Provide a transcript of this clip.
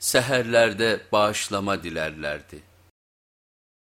seherlerde bağışlama dilerlerdi.